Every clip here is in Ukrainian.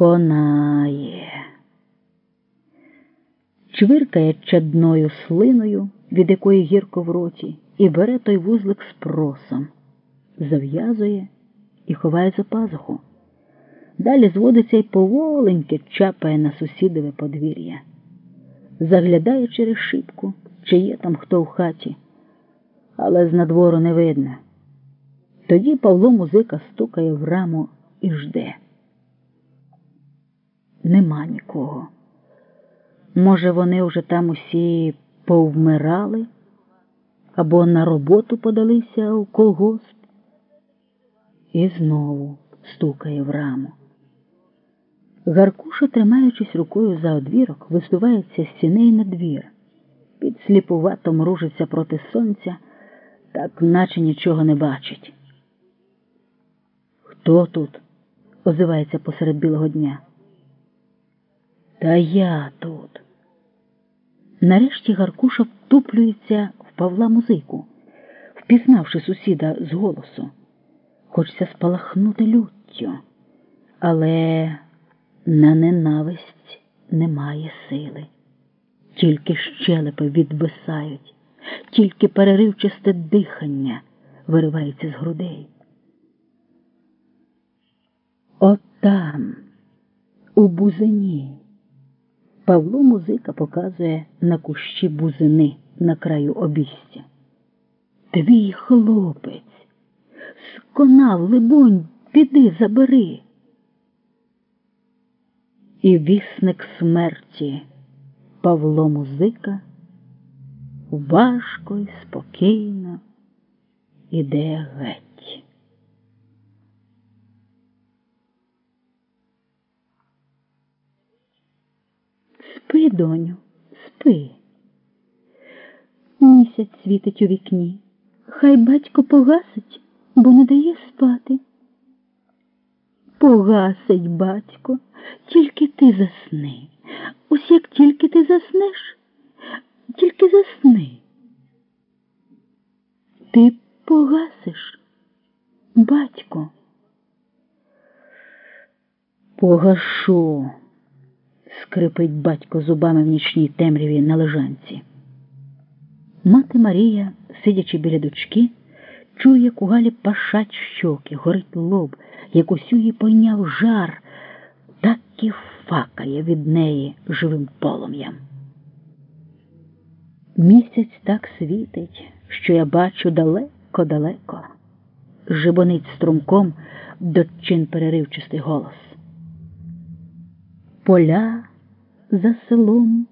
Конає. Чвиркає чадною слиною, від якої гірко в роті, і бере той вузлик з просом, зав'язує і ховає за пазуху. Далі зводиться й поволеньки чапає на сусідове подвір'я. Заглядає через шибку, чи є там хто в хаті, але з надвору не видно. Тоді Павло музика стукає в раму і жде. Нема нікого. Може, вони вже там усі повмирали або на роботу подалися у колгосп. І знову стукає в раму. Гаркуша, тримаючись рукою за одвірок, висувається з сіней на двір. Підсліпувато мружиться проти сонця, так наче нічого не бачить. Хто тут? озивається посеред білого дня. Та я тут. Нарешті Гаркуша втуплюється в Павла музику, впізнавши сусіда з голосу. Хочеться спалахнути люттю, але на ненависть немає сили. Тільки щелепи відвисають, тільки переривчасте дихання виривається з грудей. Отам, у бузині, Павло музика показує на кущі бузини на краю обістя. Твій хлопець, сконав, либонь, піди забери. І вісник смерті Павло музика важко й спокійно іде геть. Спи, доню, спи. Місяць світить у вікні. Хай батько погасить, бо не дає спати. Погасить, батько, тільки ти засни. Ось як тільки ти заснеш, тільки засни. Ти погасиш, батько. Погашу, скрипить батько зубами в нічній темряві на лежанці. Мати Марія, сидячи біля дочки, чує, як у Галі пашать щоки, горить лоб, як усю її пойняв жар, так і факає від неї живим полум'ям. Місяць так світить, що я бачу далеко-далеко, жибонить струмком доччин переривчистий голос. Поля за селом,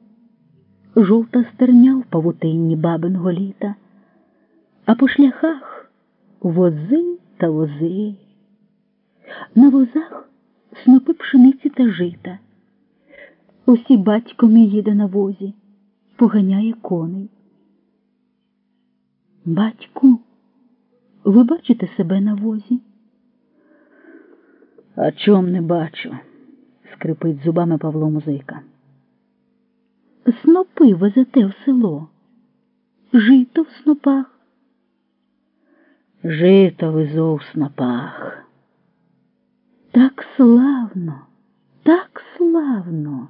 жовта стерня в павутинні бабиного літа, а по шляхах вози та вози, на возах снопи пшениці та жита. Усі батько мій їде на возі, поганяє коней. Батьку, ви бачите себе на возі? А чом не бачу? скрипить зубами Павло Музика. Снопи везете в село. Жито в снопах. Жито везу в снопах. Так славно, так славно.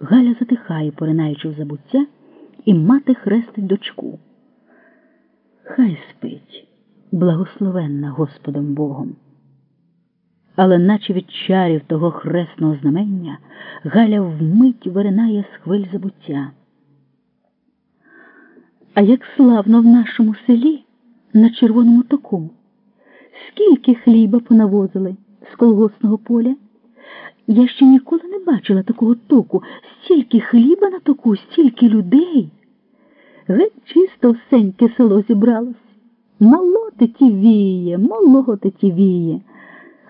Галя затихає, поринаючи в забуття, і мати хрестить дочку. Хай спить, благословенна Господом Богом. Але, наче від чарів того хресного знамення, Галя вмить виринає з хвиль забуття. А як славно в нашому селі на червоному току, скільки хліба понавозили з колгосного поля. Я ще ніколи не бачила такого току, стільки хліба на току, стільки людей. Геть чисто всеньке село зібралось. Молоти ті віє, молоти ті віє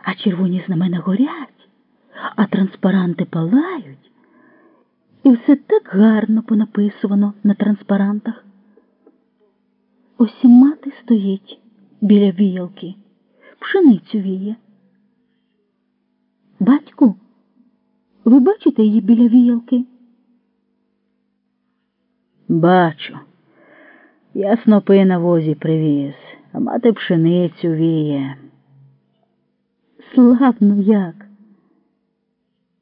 а червоні знамена горять, а транспаранти палають. І все так гарно понаписувано на транспарантах. Ось мати стоїть біля віялки, пшеницю віє. Батьку, ви бачите її біля віялки? Бачу. Я снопи на возі привіз, а мати пшеницю віє. Славно як.